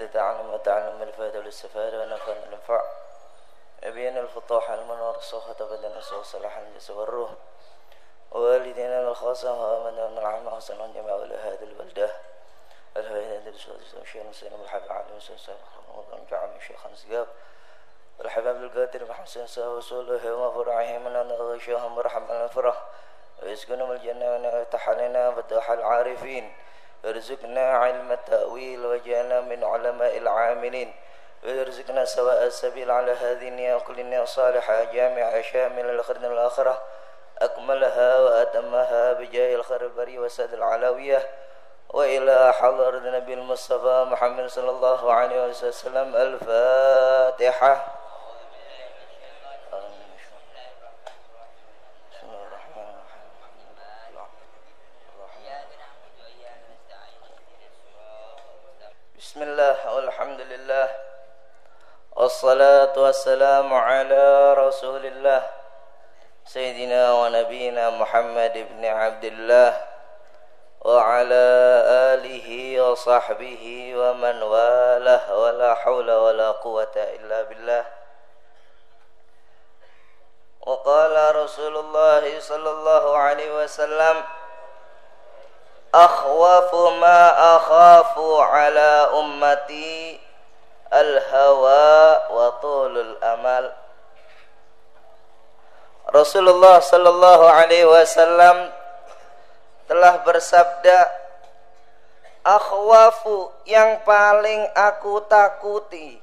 حتى تعلم وتعلم الفائدة والاستفادة ونفع الانفاع يبين الفطاح المنور الصوخة بدن الصوخ صلاح الجسد والروح. ووالدينا الخاصة وآمنا من العامة جميع أولي هذه البلدة. الفائدة للسؤال الشيخ المسلم والحبيب عليه الصلاة والسلام جعل الشيخ نسقاب والحباب القادر محسن سا وصوله وفرعه من غشاهم مرحبا الفرح. ويسكنهم الجنة ونفتح علينا فتح العارفين ارزقنا علم التأويل وجعلنا من علماء العاملين. ويرزقنا سواء السبيل على هذه النية النية صالحة جامعة شاملة لخير الآخرة. أكملها وأتمها بجاه الخير البري وسد العلوية. وإلى حضرة النبي المصطفى محمد صلى الله عليه وسلم الفاتحة. بسم الله والحمد لله والصلاة والسلام على رسول الله سيدنا ونبينا محمد بن عبد الله وعلى آله وصحبه ومن والاه ولا حول ولا قوة إلا بالله. وقال رسول الله صلى الله عليه وسلم أخوف ما أخاف على أمتي الهوى وطول الأمل Rasulullah Sallallahu Alaihi Wasallam telah bersabda, "Akhwafu yang paling aku takuti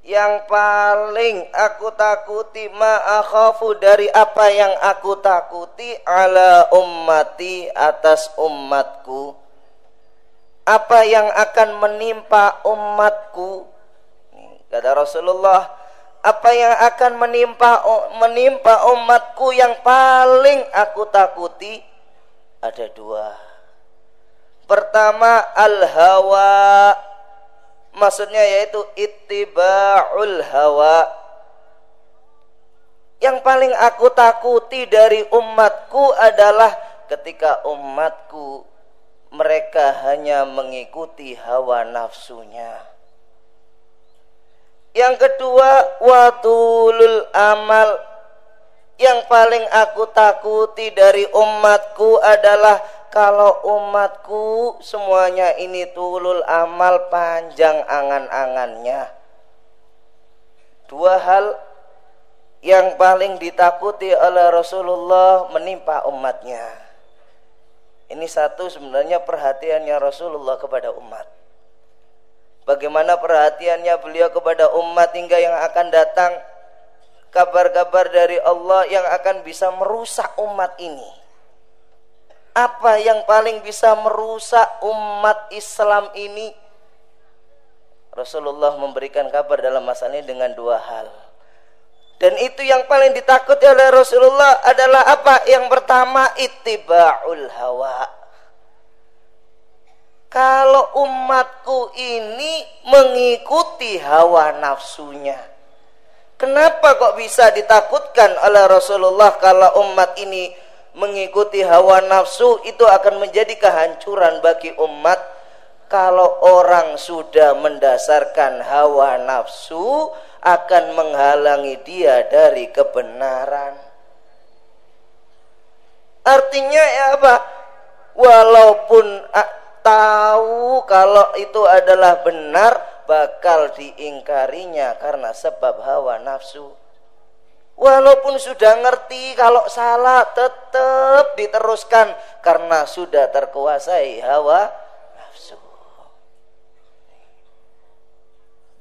yang paling aku takuti ma akhafu dari apa yang aku takuti ala ummati atas umatku. Apa yang akan menimpa umatku? Kata Rasulullah apa yang akan menimpa menimpa umatku yang paling aku takuti? Ada dua. Pertama al hawa maksudnya yaitu ittiba'ul hawa. Yang paling aku takuti dari umatku adalah ketika umatku mereka hanya mengikuti hawa nafsunya. Yang kedua watulul amal. Yang paling aku takuti dari umatku adalah kalau umatku semuanya ini tulul amal panjang angan-angannya. Dua hal yang paling ditakuti oleh Rasulullah menimpa umatnya. Ini satu sebenarnya perhatiannya Rasulullah kepada umat. Bagaimana perhatiannya beliau kepada umat hingga yang akan datang kabar-kabar dari Allah yang akan bisa merusak umat ini apa yang paling bisa merusak umat Islam ini? Rasulullah memberikan kabar dalam masalah ini dengan dua hal. Dan itu yang paling ditakuti oleh Rasulullah adalah apa? Yang pertama ittiba'ul hawa. Kalau umatku ini mengikuti hawa nafsunya. Kenapa kok bisa ditakutkan oleh Rasulullah kalau umat ini mengikuti hawa nafsu itu akan menjadi kehancuran bagi umat. Kalau orang sudah mendasarkan hawa nafsu akan menghalangi dia dari kebenaran. Artinya ya apa? Walaupun tahu kalau itu adalah benar bakal diingkarinya karena sebab hawa nafsu Walaupun sudah ngerti kalau salah tetap diteruskan karena sudah terkuasai hawa nafsu.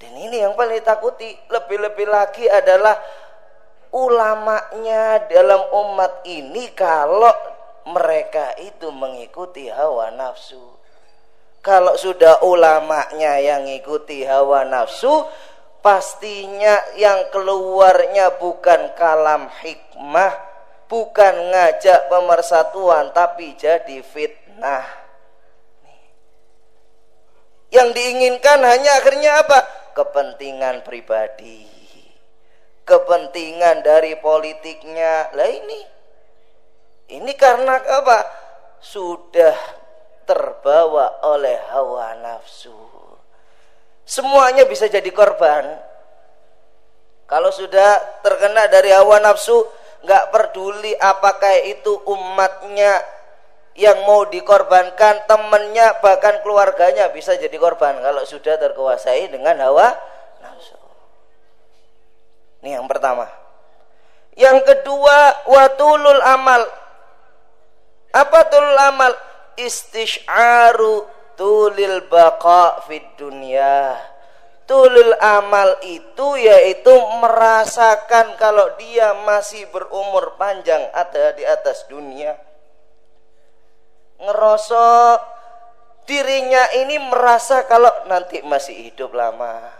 Dan ini yang paling takuti lebih-lebih lagi adalah ulamanya dalam umat ini kalau mereka itu mengikuti hawa nafsu. Kalau sudah ulamanya yang mengikuti hawa nafsu, pastinya yang keluarnya bukan kalam hikmah, bukan ngajak pemersatuan, tapi jadi fitnah. Yang diinginkan hanya akhirnya apa? Kepentingan pribadi. Kepentingan dari politiknya. Lah ini. Ini karena apa? Sudah terbawa oleh hawa nafsu Semuanya bisa jadi korban. Kalau sudah terkena dari hawa nafsu, nggak peduli apakah itu umatnya yang mau dikorbankan, temannya bahkan keluarganya bisa jadi korban kalau sudah terkuasai dengan hawa nafsu. Ini yang pertama. Yang kedua, watulul amal. Apa tulul amal? Istish'aru tulil baqa fid dunia tulul amal itu yaitu merasakan kalau dia masih berumur panjang ada di atas dunia. Ngerosok dirinya ini merasa kalau nanti masih hidup lama.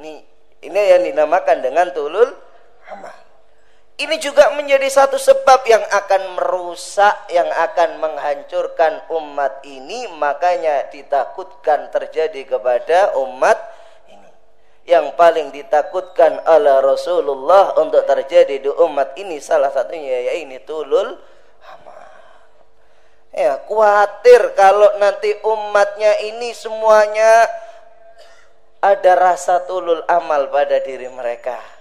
Ini ini yang dinamakan dengan tulul amal ini juga menjadi satu sebab yang akan merusak, yang akan menghancurkan umat ini. Makanya ditakutkan terjadi kepada umat ini. Yang paling ditakutkan oleh Rasulullah untuk terjadi di umat ini salah satunya yaitu tulul amal. Ya, khawatir kalau nanti umatnya ini semuanya ada rasa tulul amal pada diri mereka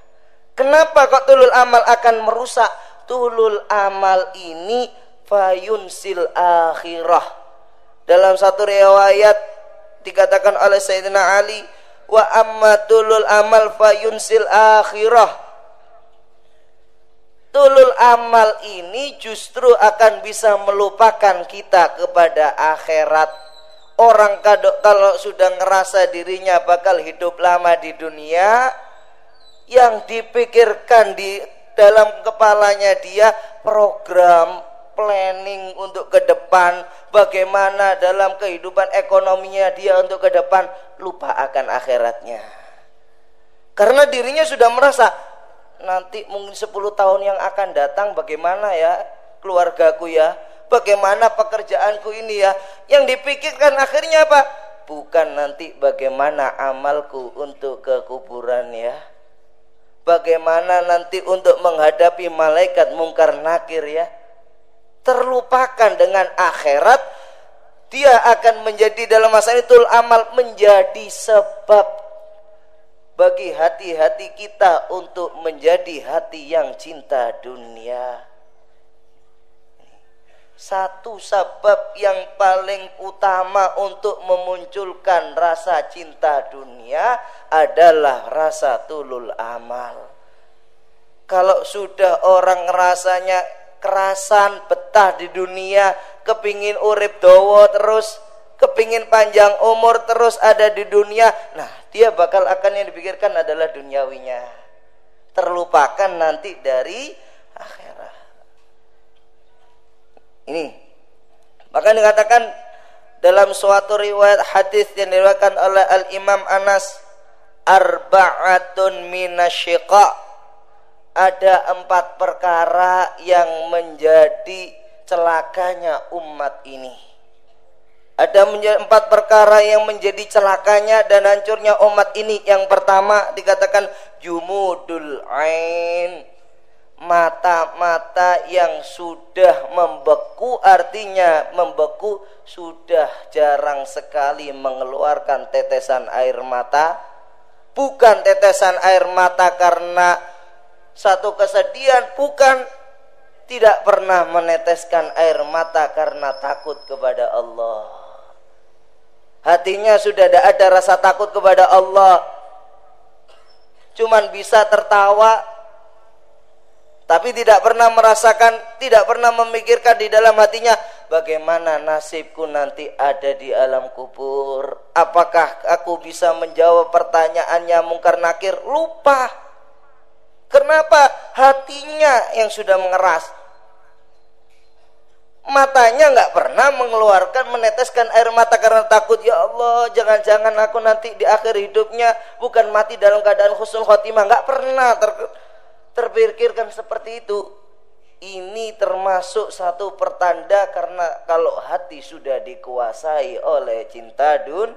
Kenapa kok tulul amal akan merusak? Tulul amal ini fayunsil akhirah. Dalam satu riwayat dikatakan oleh Sayyidina Ali, wa amma tulul amal fayunsil akhirah. Tulul amal ini justru akan bisa melupakan kita kepada akhirat. Orang kalau sudah ngerasa dirinya bakal hidup lama di dunia, yang dipikirkan di dalam kepalanya dia program planning untuk ke depan bagaimana dalam kehidupan ekonominya dia untuk ke depan lupa akan akhiratnya. Karena dirinya sudah merasa nanti mungkin 10 tahun yang akan datang bagaimana ya keluargaku ya? Bagaimana pekerjaanku ini ya? Yang dipikirkan akhirnya apa? Bukan nanti bagaimana amalku untuk ke kuburan ya bagaimana nanti untuk menghadapi malaikat mungkar nakir ya? Terlupakan dengan akhirat dia akan menjadi dalam masa itu amal menjadi sebab bagi hati-hati kita untuk menjadi hati yang cinta dunia satu sebab yang paling utama untuk memunculkan rasa cinta dunia adalah rasa tulul amal. Kalau sudah orang rasanya kerasan betah di dunia, kepingin urip dowo terus, kepingin panjang umur terus ada di dunia, nah dia bakal akan yang dipikirkan adalah duniawinya. Terlupakan nanti dari akhirat. Ini. Maka dikatakan dalam suatu riwayat hadis yang diriwayatkan oleh Al Imam Anas arba'atun minasyiqa. Ada empat perkara yang menjadi celakanya umat ini. Ada empat perkara yang menjadi celakanya dan hancurnya umat ini. Yang pertama dikatakan jumudul ain mata-mata yang sudah membeku artinya membeku sudah jarang sekali mengeluarkan tetesan air mata. Bukan tetesan air mata karena satu kesedihan bukan. Tidak pernah meneteskan air mata karena takut kepada Allah. Hatinya sudah tidak ada rasa takut kepada Allah. Cuman bisa tertawa tapi tidak pernah merasakan, tidak pernah memikirkan di dalam hatinya bagaimana nasibku nanti ada di alam kubur. Apakah aku bisa menjawab pertanyaannya mungkar nakir? Lupa. Kenapa? Hatinya yang sudah mengeras. Matanya nggak pernah mengeluarkan, meneteskan air mata karena takut. Ya Allah, jangan-jangan aku nanti di akhir hidupnya bukan mati dalam keadaan khusul khotimah. Nggak pernah terpikirkan seperti itu ini termasuk satu pertanda karena kalau hati sudah dikuasai oleh cinta dun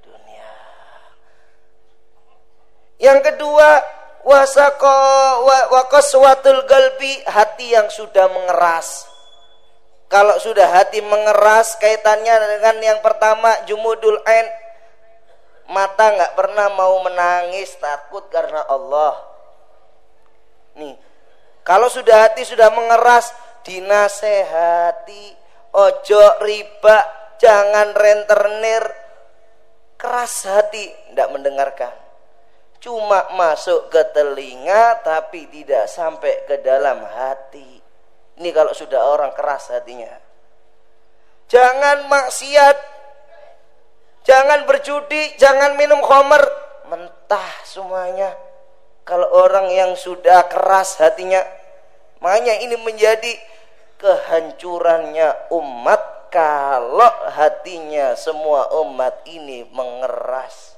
dunia. Yang kedua, wasako wakoswatul galbi hati yang sudah mengeras. Kalau sudah hati mengeras kaitannya dengan yang pertama jumudul ain mata nggak pernah mau menangis takut karena Allah nih kalau sudah hati sudah mengeras dinasehati. Ojo riba jangan rentenir. Keras hati tidak mendengarkan. Cuma masuk ke telinga tapi tidak sampai ke dalam hati. Ini kalau sudah orang keras hatinya. Jangan maksiat. Jangan berjudi jangan minum khamar mentah semuanya kalau orang yang sudah keras hatinya makanya ini menjadi kehancurannya umat kalau hatinya semua umat ini mengeras.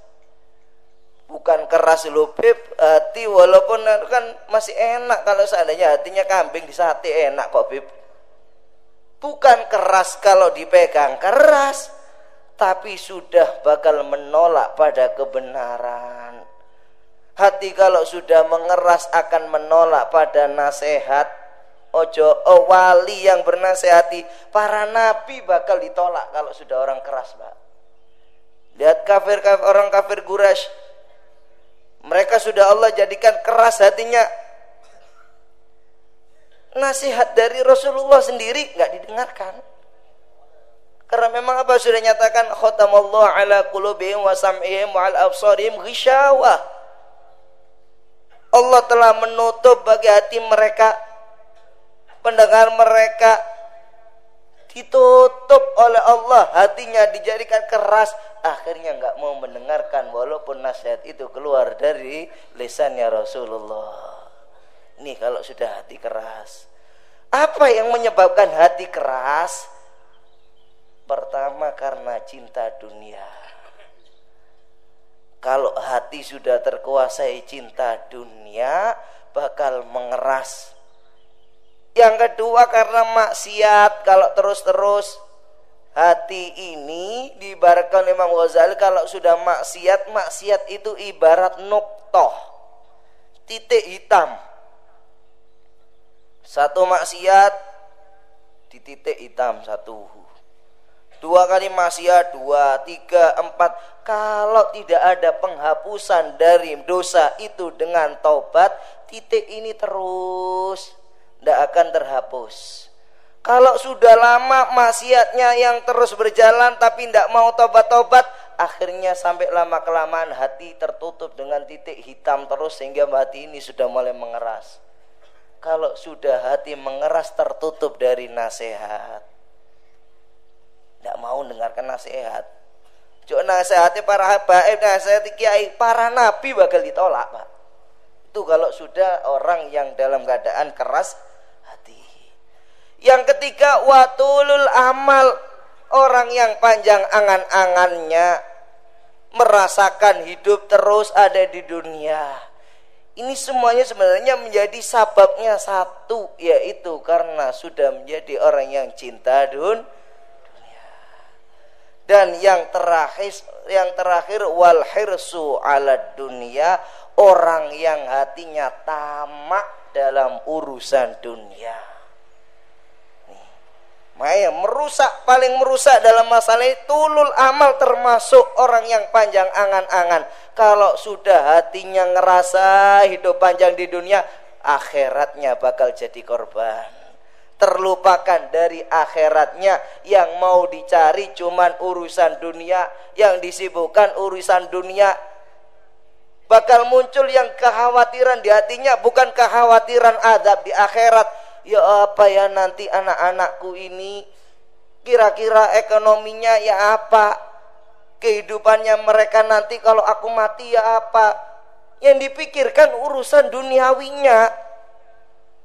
Bukan keras loh beb hati walaupun kan masih enak kalau seandainya hatinya kambing di sate enak kok beb. Bukan keras kalau dipegang keras tapi sudah bakal menolak pada kebenaran hati kalau sudah mengeras akan menolak pada nasihat ojo oh, wali yang bernasehati para nabi bakal ditolak kalau sudah orang keras pak. Lihat kafir, kafir orang kafir Quraisy. Mereka sudah Allah jadikan keras hatinya. Nasihat dari Rasulullah sendiri nggak didengarkan. Karena memang apa sudah nyatakan khatamallahu ala qulubihim wa sam'ihim wa al absarihim ghishawah Allah telah menutup bagi hati mereka pendengar mereka ditutup oleh Allah hatinya dijadikan keras akhirnya nggak mau mendengarkan walaupun nasihat itu keluar dari lisannya Rasulullah. Ini kalau sudah hati keras apa yang menyebabkan hati keras? Pertama karena cinta dunia kalau hati sudah terkuasai cinta dunia bakal mengeras. Yang kedua karena maksiat. Kalau terus-terus hati ini diibaratkan Imam Ghazali kalau sudah maksiat maksiat itu ibarat nuktoh titik hitam. Satu maksiat di titik hitam satu dua kali maksiat dua tiga empat kalau tidak ada penghapusan dari dosa itu dengan taubat titik ini terus tidak akan terhapus. Kalau sudah lama maksiatnya yang terus berjalan tapi tidak mau tobat-tobat, akhirnya sampai lama kelamaan hati tertutup dengan titik hitam terus sehingga hati ini sudah mulai mengeras. Kalau sudah hati mengeras tertutup dari nasihat, tidak mau dengarkan nasihat. Cuk nasihatnya para habaib, nasihat kiai, para nabi bakal ditolak, Pak. Itu kalau sudah orang yang dalam keadaan keras yang ketiga watulul amal orang yang panjang angan-angannya merasakan hidup terus ada di dunia. Ini semuanya sebenarnya menjadi sababnya satu yaitu karena sudah menjadi orang yang cinta dunia. Dan yang terakhir yang terakhir wal hirsu ala dunia orang yang hatinya tamak dalam urusan dunia. Makanya merusak paling merusak dalam masalah itu tulul amal termasuk orang yang panjang angan-angan. Kalau sudah hatinya ngerasa hidup panjang di dunia, akhiratnya bakal jadi korban. Terlupakan dari akhiratnya. Yang mau dicari cuman urusan dunia, yang disibukkan urusan dunia. Bakal muncul yang kekhawatiran di hatinya bukan kekhawatiran adab di akhirat, ya apa ya nanti anak-anakku ini? Kira-kira ekonominya ya apa? Kehidupannya mereka nanti kalau aku mati ya apa? Yang dipikirkan urusan duniawinya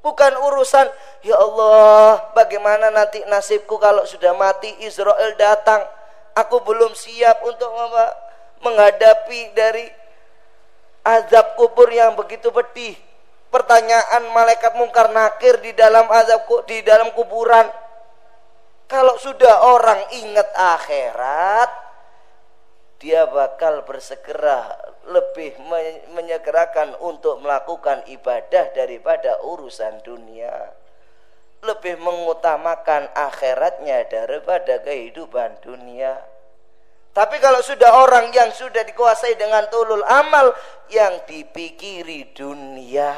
bukan urusan ya Allah bagaimana nanti nasibku kalau sudah mati Israel datang aku belum siap untuk menghadapi dari azab kubur yang begitu pedih pertanyaan malaikat mungkar nakir di dalam azab di dalam kuburan. Kalau sudah orang ingat akhirat, dia bakal bersegera lebih menyegerakan untuk melakukan ibadah daripada urusan dunia. Lebih mengutamakan akhiratnya daripada kehidupan dunia. Tapi kalau sudah orang yang sudah dikuasai dengan tulul amal yang dipikiri dunia,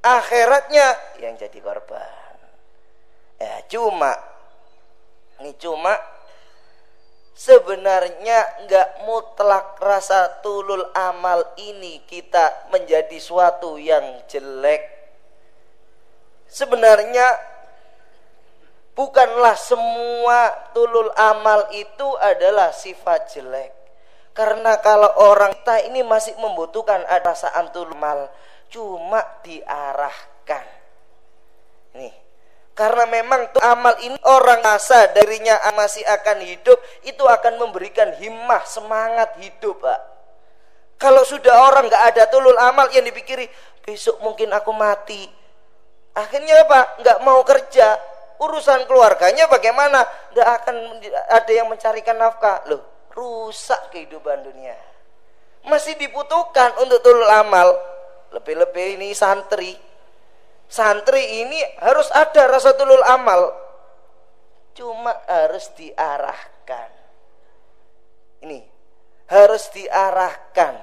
akhiratnya yang jadi korban. Ya cuma, ini cuma sebenarnya nggak mutlak rasa tulul amal ini kita menjadi suatu yang jelek. Sebenarnya Bukanlah semua tulul amal itu adalah sifat jelek. Karena kalau orang kita ini masih membutuhkan perasaan tulul amal, cuma diarahkan. Nih, karena memang tuh amal ini orang rasa darinya masih akan hidup, itu akan memberikan himmah, semangat hidup, Pak. Kalau sudah orang nggak ada tulul amal yang dipikiri, besok mungkin aku mati. Akhirnya apa? Nggak mau kerja, urusan keluarganya bagaimana? Tidak akan ada yang mencarikan nafkah. Loh, rusak kehidupan dunia. Masih dibutuhkan untuk tulul amal. Lebih-lebih ini santri. Santri ini harus ada rasa tulul amal. Cuma harus diarahkan. Ini harus diarahkan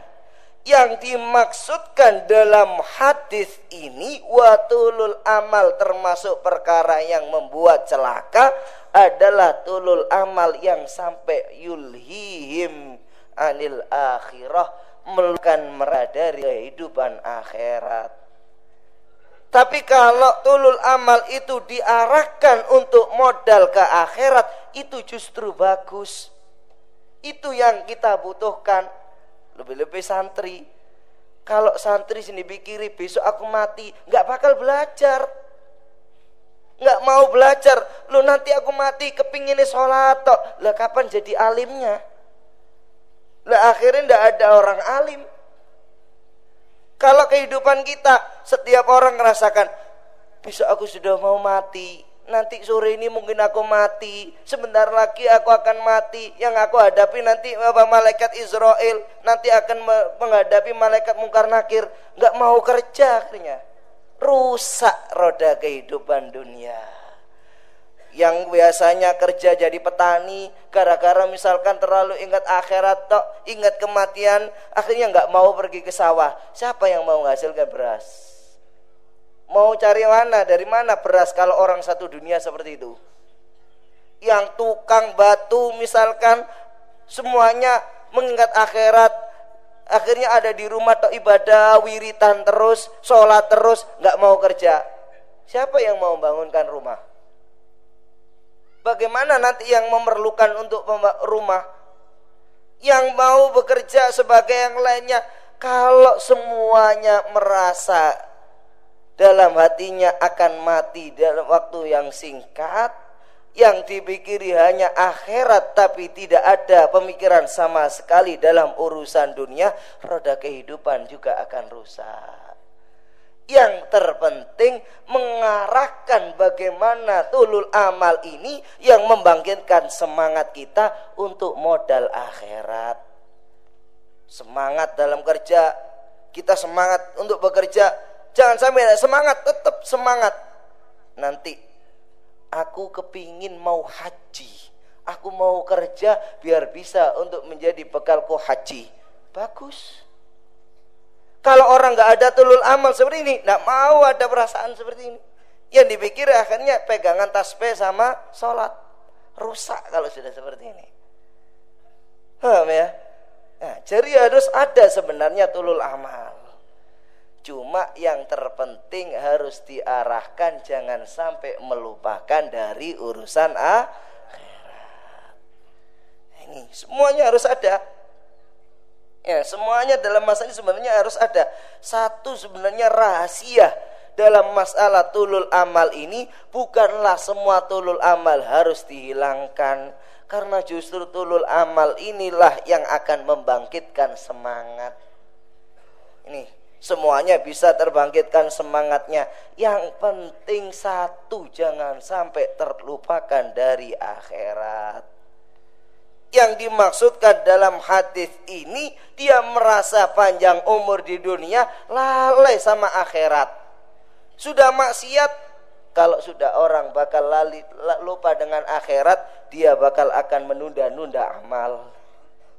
yang dimaksudkan dalam hadis ini watulul amal termasuk perkara yang membuat celaka adalah tulul amal yang sampai yulhihim anil akhirah melukan mereka dari kehidupan akhirat tapi kalau tulul amal itu diarahkan untuk modal ke akhirat itu justru bagus. Itu yang kita butuhkan. Lebih-lebih santri. Kalau santri sini pikiri besok aku mati nggak bakal belajar. Nggak mau belajar. Lu nanti aku mati kepinginnya sholat tok. Lah kapan jadi alimnya? Lah akhirnya ndak ada orang alim kalau kehidupan kita setiap orang merasakan besok aku sudah mau mati nanti sore ini mungkin aku mati, sebentar lagi aku akan mati. Yang aku hadapi nanti apa malaikat Israel, nanti akan menghadapi malaikat mungkar nakir, nggak mau kerja akhirnya. Rusak roda kehidupan dunia. Yang biasanya kerja jadi petani, gara-gara misalkan terlalu ingat akhirat tok, ingat kematian, akhirnya nggak mau pergi ke sawah. Siapa yang mau menghasilkan beras? Mau cari mana? Dari mana beras kalau orang satu dunia seperti itu? Yang tukang batu misalkan semuanya mengingat akhirat, akhirnya ada di rumah atau ibadah wiritan terus, sholat terus, nggak mau kerja. Siapa yang mau membangunkan rumah? Bagaimana nanti yang memerlukan untuk rumah? Yang mau bekerja sebagai yang lainnya, kalau semuanya merasa dalam hatinya akan mati dalam waktu yang singkat yang dipikiri hanya akhirat tapi tidak ada pemikiran sama sekali dalam urusan dunia roda kehidupan juga akan rusak yang terpenting mengarahkan bagaimana tulul amal ini yang membangkitkan semangat kita untuk modal akhirat semangat dalam kerja kita semangat untuk bekerja Jangan sampai semangat, tetap semangat. Nanti aku kepingin mau haji. Aku mau kerja biar bisa untuk menjadi bekalku haji. Bagus. Kalau orang nggak ada tulul amal seperti ini, nggak mau ada perasaan seperti ini. Yang dipikir akhirnya pegangan tasbih sama sholat. Rusak kalau sudah seperti ini. Paham ya? Nah, jadi harus ada sebenarnya tulul amal. Cuma yang terpenting harus diarahkan jangan sampai melupakan dari urusan akhirat. Ini semuanya harus ada. Ya, semuanya dalam masa ini sebenarnya harus ada. Satu sebenarnya rahasia dalam masalah tulul amal ini bukanlah semua tulul amal harus dihilangkan karena justru tulul amal inilah yang akan membangkitkan semangat. Ini semuanya bisa terbangkitkan semangatnya. Yang penting satu, jangan sampai terlupakan dari akhirat. Yang dimaksudkan dalam hadis ini, dia merasa panjang umur di dunia, lalai sama akhirat. Sudah maksiat, kalau sudah orang bakal lali, lupa dengan akhirat, dia bakal akan menunda-nunda amal.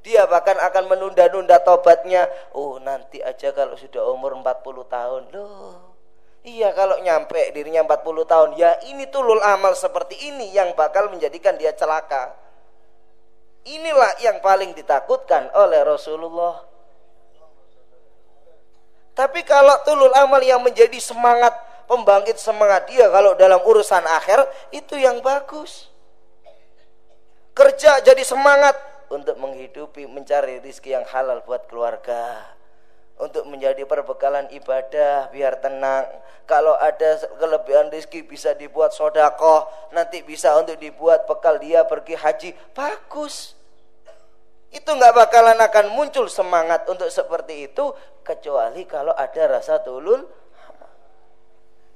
Dia bahkan akan menunda-nunda tobatnya. Oh, nanti aja kalau sudah umur 40 tahun. Loh, Iya kalau nyampe dirinya 40 tahun Ya ini tulul amal seperti ini Yang bakal menjadikan dia celaka Inilah yang paling ditakutkan oleh Rasulullah. Tapi kalau tulul amal yang menjadi semangat Pembangkit semangat dia Kalau dalam urusan akhir Itu yang bagus. Kerja jadi semangat Untuk menghidupi mencari rizki yang halal buat keluarga untuk menjadi perbekalan ibadah biar tenang. Kalau ada kelebihan rezeki bisa dibuat sodakoh, nanti bisa untuk dibuat bekal dia pergi haji. Bagus. Itu nggak bakalan akan muncul semangat untuk seperti itu kecuali kalau ada rasa tulul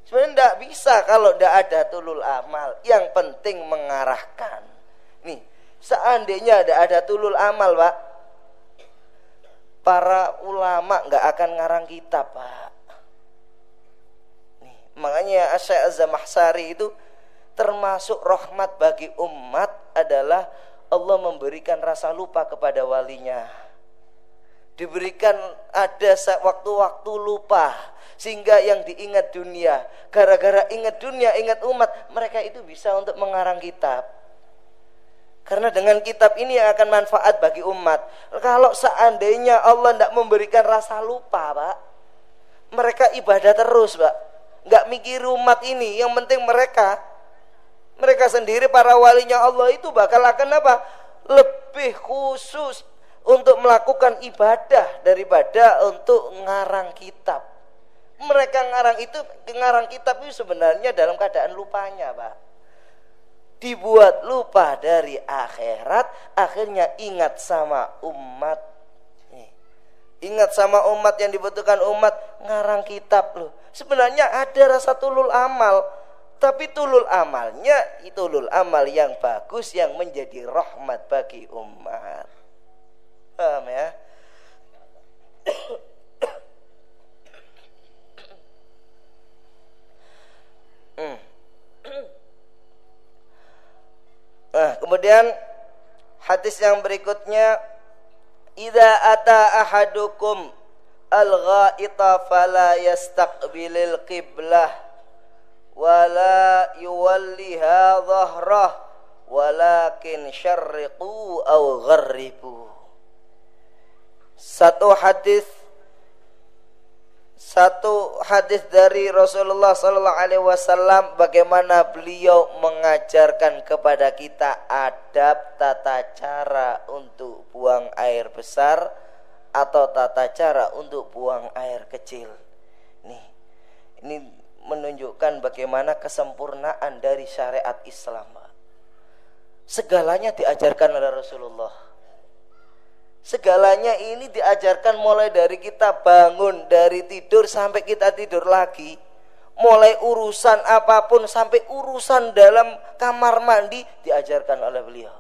Sebenarnya tidak bisa kalau tidak ada tulul amal. Yang penting mengarahkan. Nih, seandainya ada ada tulul amal, Pak, para ulama nggak akan ngarang kitab pak. Nih, makanya Syekh Azamahsari itu termasuk rahmat bagi umat adalah Allah memberikan rasa lupa kepada walinya. Diberikan ada waktu-waktu lupa sehingga yang diingat dunia gara-gara ingat dunia ingat umat mereka itu bisa untuk mengarang kitab karena dengan kitab ini yang akan manfaat bagi umat. Kalau seandainya Allah tidak memberikan rasa lupa, Pak. Mereka ibadah terus, Pak. Nggak mikir umat ini. Yang penting mereka. Mereka sendiri para walinya Allah itu bakal akan apa? Lebih khusus untuk melakukan ibadah daripada untuk ngarang kitab. Mereka ngarang itu, ngarang kitab itu sebenarnya dalam keadaan lupanya, Pak dibuat lupa dari akhirat, akhirnya ingat sama umat. Ingat sama umat yang dibutuhkan umat, ngarang kitab loh. Sebenarnya ada rasa tulul amal, tapi tulul amalnya itu tulul amal yang bagus yang menjadi rahmat bagi umat. Paham ya? hmm. Kemudian hadis yang berikutnya Idza ata ahadukum al-ghaita fala yastaqbilil qiblah wala yuwalliha dhahrah walakin syarriqu aw gharribu Satu hadis satu hadis dari Rasulullah Sallallahu Alaihi Wasallam bagaimana beliau mengajarkan kepada kita adab tata cara untuk buang air besar atau tata cara untuk buang air kecil. Nih, ini menunjukkan bagaimana kesempurnaan dari syariat Islam. Segalanya diajarkan oleh Rasulullah Segalanya ini diajarkan mulai dari kita bangun, dari tidur sampai kita tidur lagi. Mulai urusan apa pun sampai urusan dalam kamar mandi diajarkan oleh beliau.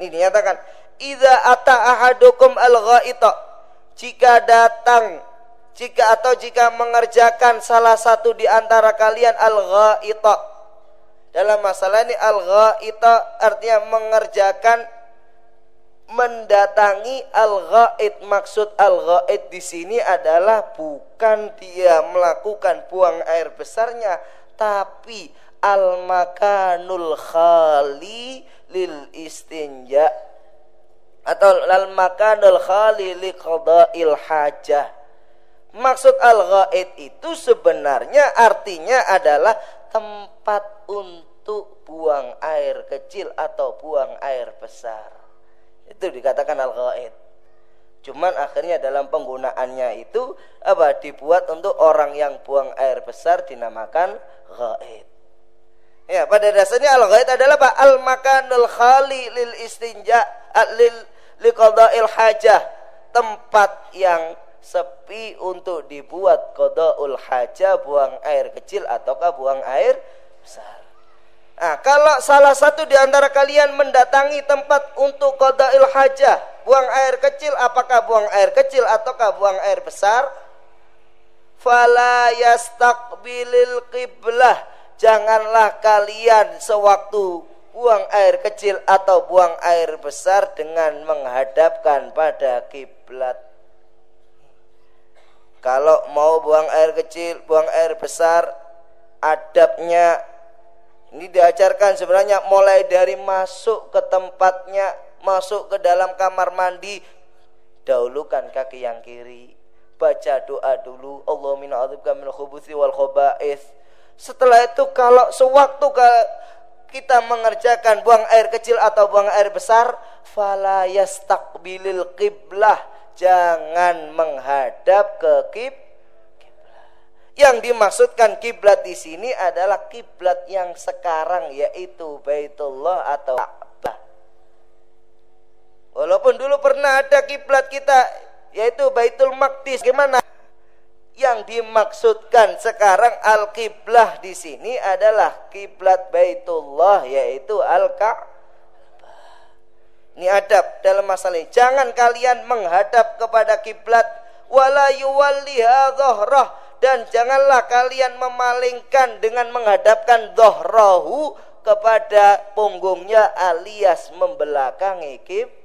Ini dinyatakan, "Idza ata ahadukum al-ghaita." Jika datang jika atau jika mengerjakan salah satu di antara kalian al-ghaita. Dalam masalah ini al-ghaita artinya mengerjakan mendatangi al-ghaid. Maksud al-ghaid di sini adalah bukan dia melakukan buang air besarnya tapi al-makanul khali lil istinja atau al-makanul khali li qada'il hajah. Maksud al-ghaid itu sebenarnya artinya adalah tempat untuk buang air kecil atau buang air besar itu dikatakan al-ghaid. Cuman akhirnya dalam penggunaannya itu apa dibuat untuk orang yang buang air besar dinamakan ghaid. Ya, pada dasarnya al-ghaid adalah apa? Al-makanul khali lil istinja lil liqada'il hajah. Tempat yang sepi untuk dibuat qada'ul hajah, buang air kecil ataukah buang air besar. Nah, kalau salah satu di antara kalian mendatangi tempat untuk qada'il hajah, buang air kecil, apakah buang air kecil ataukah buang air besar? Fala yastaqbilil qiblah. Janganlah kalian sewaktu buang air kecil atau buang air besar dengan menghadapkan pada kiblat. Kalau mau buang air kecil, buang air besar, adabnya ini diajarkan sebenarnya mulai dari masuk ke tempatnya, masuk ke dalam kamar mandi, dahulukan kaki yang kiri. Baca doa dulu, Allahumma a'udzubika minal khubuthi wal khaba'ith. Setelah itu kalau sewaktu kita mengerjakan buang air kecil atau buang air besar, fala yastaqbilil qiblah, jangan menghadap ke kib kiblat. Yang dimaksudkan kiblat di sini adalah kiblat yang sekarang yaitu Baitullah atau Ka'bah. Walaupun dulu pernah ada kiblat kita yaitu Baitul Maqdis. Gimana? Yang dimaksudkan sekarang al-kiblah di sini adalah kiblat Baitullah yaitu al-Ka'bah. Ini adab dalam masalah ini. Jangan kalian menghadap kepada kiblat wala yuwalliha dhahrah dan janganlah kalian memalingkan dengan menghadapkan dhahrahu kepada punggungnya alias membelakangi kib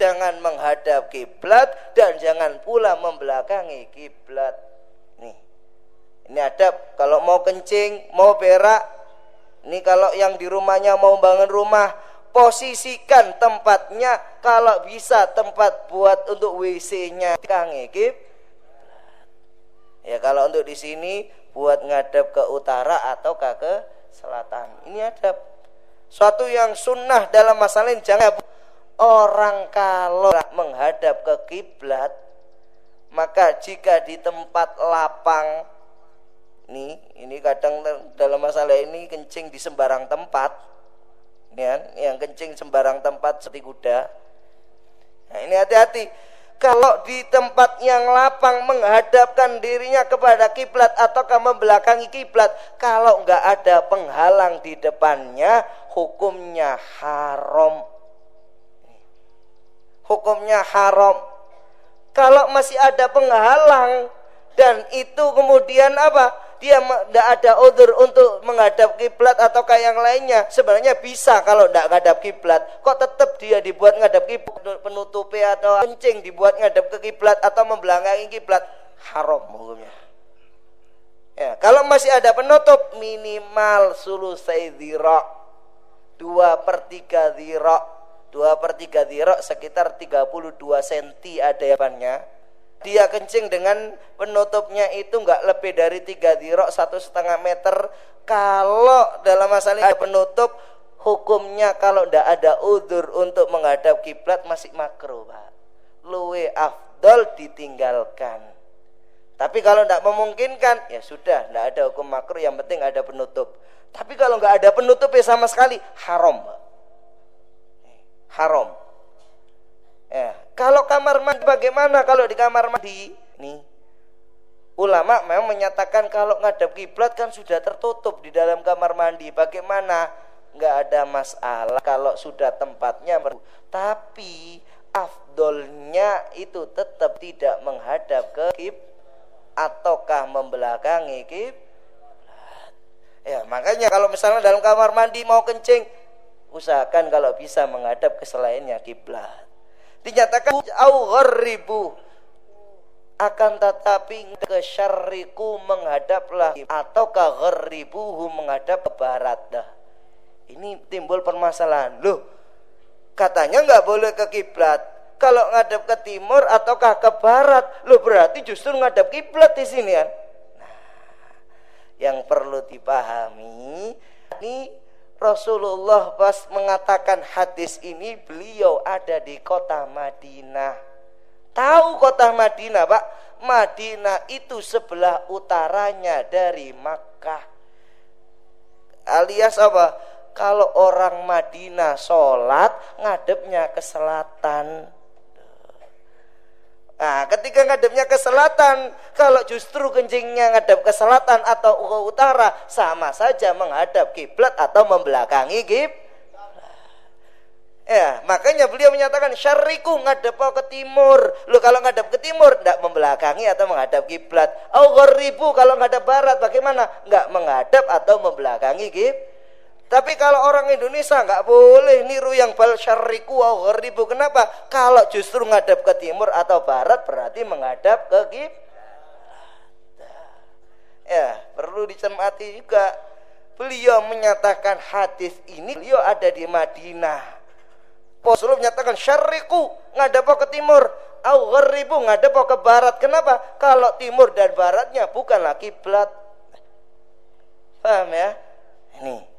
jangan menghadap kiblat dan jangan pula membelakangi kiblat. Nih. Ini adab kalau mau kencing, mau berak. Ini kalau yang di rumahnya mau bangun rumah, posisikan tempatnya kalau bisa tempat buat untuk WC-nya kang kib. Ya kalau untuk di sini buat ngadap ke utara atau ke selatan. Ini adab. Suatu yang sunnah dalam masalah ini jangan Orang kalau menghadap ke kiblat, maka jika di tempat lapang nih, ini kadang dalam masalah ini kencing di sembarang tempat. Ya, yang kencing sembarang tempat seperti kuda. Nah, ini hati-hati. Kalau di tempat yang lapang menghadapkan dirinya kepada kiblat ataukah membelakangi kiblat, kalau nggak ada penghalang di depannya, hukumnya haram hukumnya haram. Kalau masih ada penghalang dan itu kemudian apa? Dia tidak ada udur untuk menghadap kiblat atau kayak yang lainnya. Sebenarnya bisa kalau tidak menghadap kiblat. Kok tetap dia dibuat menghadap kiblat penutupi atau kencing dibuat menghadap ke kiblat atau membelakangi kiblat haram hukumnya. Ya, kalau masih ada penutup minimal sulusai dhira. Dua per tiga dhira 2 per 3 dirok sekitar 32 cm ada depannya dia kencing dengan penutupnya itu enggak lebih dari 3 dirok satu setengah meter. Kalau dalam masalah ada penutup hukumnya kalau ndak ada udur untuk menghadap kiblat masih makro pak. Luwe afdol ditinggalkan. Tapi kalau ndak memungkinkan ya sudah ndak ada hukum makro yang penting ada penutup. Tapi kalau nggak ada penutup ya sama sekali haram pak. Haram. Ya. Kalau kamar mandi bagaimana kalau di kamar mandi? Nih. Ulama memang menyatakan kalau ngadap kiblat kan sudah tertutup di dalam kamar mandi. Bagaimana? Nggak ada masalah kalau sudah tempatnya tapi afdolnya itu tetap tidak menghadap ke kib ataukah membelakangi kib ya makanya kalau misalnya dalam kamar mandi mau kencing usahakan kalau bisa menghadap ke selainnya kiblat. Dinyatakan au gharribu akan tetapi ke syariku menghadaplah atau ke gharribuhu menghadap ke barat dah. Ini timbul permasalahan. Loh, katanya nggak boleh ke kiblat. Kalau ngadap ke timur ataukah ke barat, loh berarti justru ngadap kiblat di sini kan. Nah, yang perlu dipahami ini Rasulullah pas mengatakan hadis ini beliau ada di kota Madinah. Tahu kota Madinah, Pak? Madinah itu sebelah utaranya dari Makkah. Alias apa? Kalau orang Madinah sholat ngadepnya ke selatan. Nah, ketika ngadepnya ke selatan, kalau justru kencingnya ngadep ke selatan atau ke utara, sama saja menghadap kiblat atau membelakangi kib. Ya, makanya beliau menyatakan syariku ngadep ke timur. Lu kalau ngadep ke timur tidak membelakangi atau menghadap kiblat. Oh, ribu kalau ngadep barat bagaimana? Enggak menghadap atau membelakangi kib. Tapi kalau orang Indonesia nggak boleh niru yang bal syariku gharibu. Kenapa? Kalau justru ngadap ke timur atau barat berarti menghadap ke kiblat. Ya, perlu dicermati juga. Beliau menyatakan hadis ini beliau ada di Madinah. Rasulullah menyatakan syariku ngadap ke timur, au gharibu ngadap ke barat. Kenapa? Kalau timur dan baratnya bukanlah kiblat. Paham ya? Ini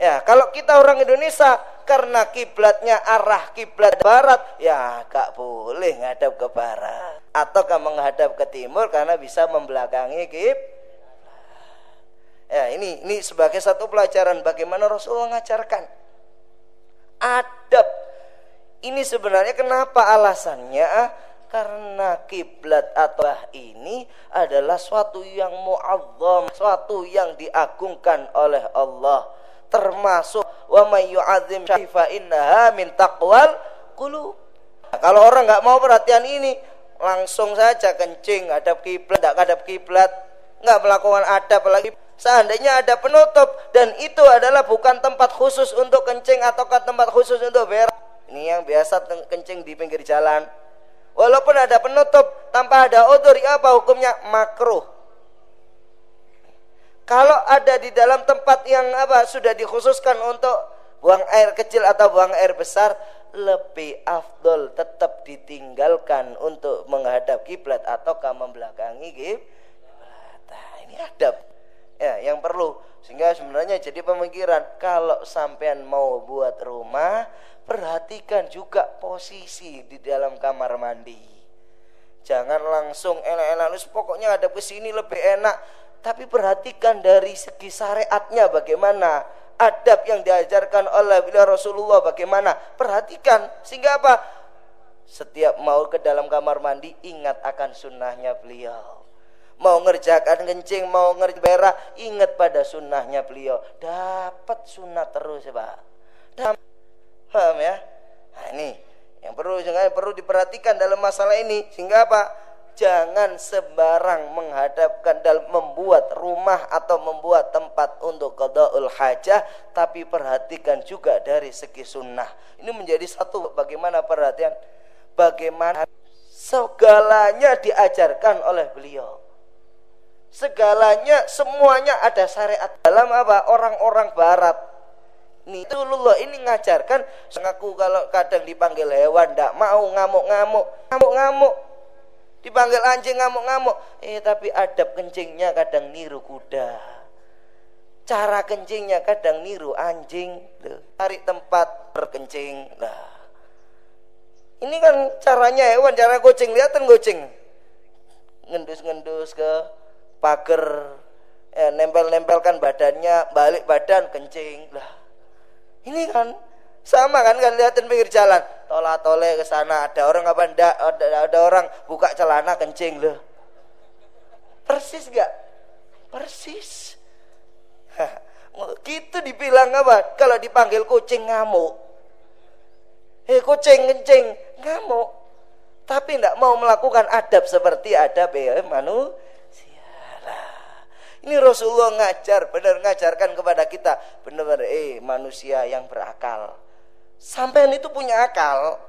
Ya, kalau kita orang Indonesia karena kiblatnya arah kiblat barat, ya gak boleh ngadap ke barat atau kamu menghadap ke timur karena bisa membelakangi kib. Ya, ini ini sebagai satu pelajaran bagaimana Rasulullah mengajarkan adab. Ini sebenarnya kenapa alasannya? Karena kiblat atau ini adalah suatu yang muazzam, suatu yang diagungkan oleh Allah termasuk wa may yu'azzim fa innaha min taqwal qulub. Nah, kalau orang nggak mau perhatian ini, langsung saja kencing hadap kiblat, tidak hadap kiblat, nggak melakukan adab lagi. Seandainya ada penutup dan itu adalah bukan tempat khusus untuk kencing atau tempat khusus untuk berak. Ini yang biasa kencing di pinggir jalan. Walaupun ada penutup tanpa ada odor, ya apa hukumnya? Makruh. Kalau ada di dalam tempat yang apa sudah dikhususkan untuk buang air kecil atau buang air besar, lebih afdol tetap ditinggalkan untuk menghadap kiblat atau membelakangi kiblat. Nah, ini adab. Ya yang perlu. Sehingga sebenarnya jadi pemikiran kalau sampean mau buat rumah perhatikan juga posisi di dalam kamar mandi. Jangan langsung enak-enak pokoknya ada ke sini lebih enak tapi perhatikan dari segi syariatnya bagaimana adab yang diajarkan oleh beliau Rasulullah bagaimana. Perhatikan sehingga apa? Setiap mau ke dalam kamar mandi ingat akan sunnahnya beliau. Mau ngerjakan kencing mau ngerjakan ingat pada sunnahnya beliau. Dapat sunnah terus ya pak. Paham ya? Nah, ini yang perlu jangan perlu diperhatikan dalam masalah ini. Sehingga apa jangan sembarang menghadapkan dalam membuat rumah atau membuat tempat untuk qadaul hajah tapi perhatikan juga dari segi sunnah. Ini menjadi satu bagaimana perhatian bagaimana segalanya diajarkan oleh beliau. Segalanya semuanya ada syariat. Dalam apa? Orang-orang barat. Ini Rasulullah ini ngajarkan sengaku kalau kadang dipanggil hewan ndak mau ngamuk-ngamuk. Ngamuk-ngamuk Dipanggil anjing ngamuk-ngamuk. Eh tapi adab kencingnya kadang niru kuda. Cara kencingnya kadang niru anjing. Cari tempat berkencing. Nah. Ini kan caranya hewan, cara kucing. Lihatan kucing. Ngendus-ngendus ke pagar. Ya, nempel-nempelkan badannya, balik badan kencing. Lah. Ini kan sama kan kan lihatin pinggir jalan, tola tole ke sana ada orang apa ndak ada, ada orang buka celana kencing loh. Persis gak? Persis. gitu dibilang apa? Kalau dipanggil kucing ngamuk. Eh kucing kencing ngamuk. Tapi tidak mau melakukan adab seperti adab ya manusia. Ini Rasulullah ngajar, benar ngajarkan kepada kita, benar-benar eh manusia yang berakal Sampean itu punya akal.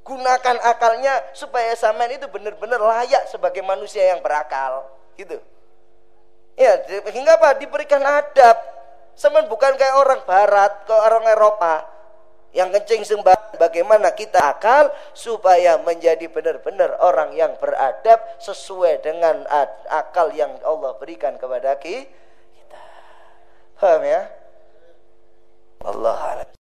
Gunakan akalnya supaya sampean itu benar-benar layak sebagai manusia yang berakal, gitu. Ya, hingga apa? Diberikan adab. Sampean bukan kayak orang barat, ke orang Eropa yang kencing sembah. Bagaimana kita akal supaya menjadi benar-benar orang yang beradab sesuai dengan akal yang Allah berikan kepada kita. Paham ya?